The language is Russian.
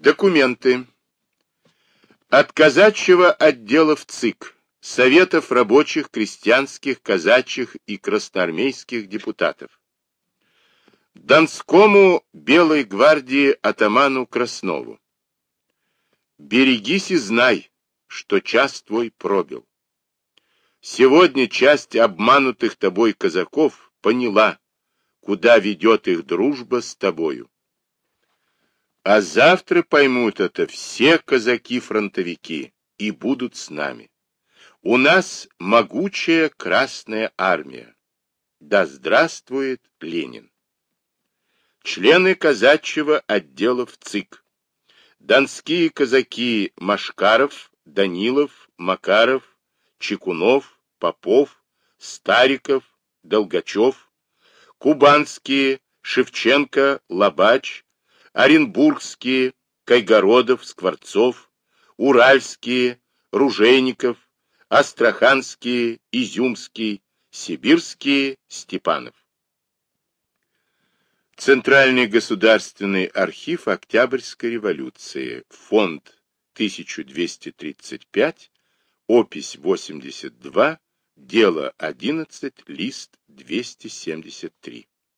Документы. От казачьего отдела в ЦИК, Советов рабочих, крестьянских, казачьих и красноармейских депутатов. Донскому Белой гвардии атаману Краснову. Берегись и знай, что час твой пробил. Сегодня часть обманутых тобой казаков поняла, куда ведет их дружба с тобою. А завтра поймут это все казаки-фронтовики и будут с нами. У нас могучая Красная Армия. Да здравствует Ленин! Члены казачьего отдела в ЦИК. Донские казаки Машкаров, Данилов, Макаров, Чекунов, Попов, Стариков, Долгачев, кубанские Шевченко, Лобач, Оренбургские, Кайгородов, Скворцов, Уральские, Ружейников, Астраханские, Изюмский, Сибирские, Степанов. Центральный государственный архив Октябрьской революции, фонд 1235, опись 82, дело 11, лист 273.